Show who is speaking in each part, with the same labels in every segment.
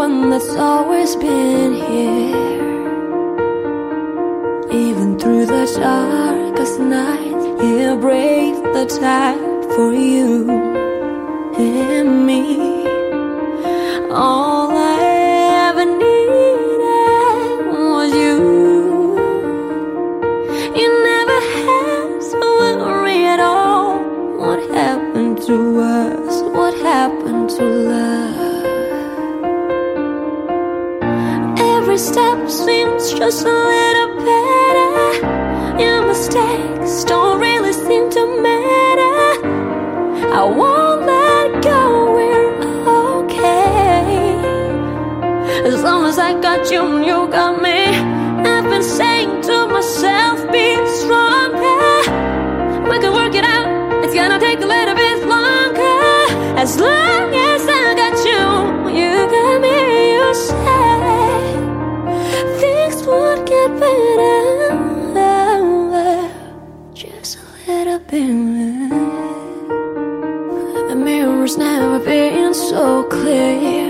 Speaker 1: one that's always been here. Even through the darkest nights, he'll brave the tide for you and me. All step seems just a little better. Your mistakes don't really seem to matter. I won't let go, we're okay. As long as I got you and you got me. I've been saying to myself, be little. The mirror's never been so clear.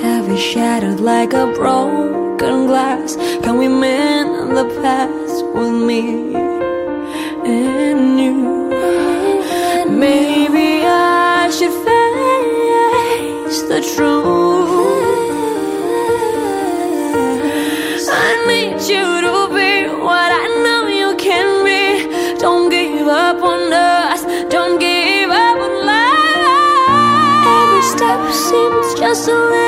Speaker 1: Heavy shattered like a broken glass. Can we mend the past with me and you? Maybe I should face the truth. I need you seems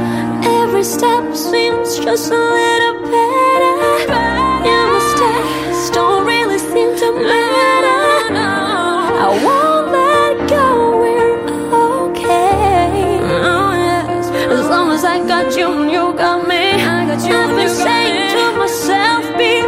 Speaker 1: every step seems just a little better. Your mistakes don't really seem to matter. I won't let go, we're okay. Oh yes, As long as I got you and you got me, I got you I've been saying to myself, be.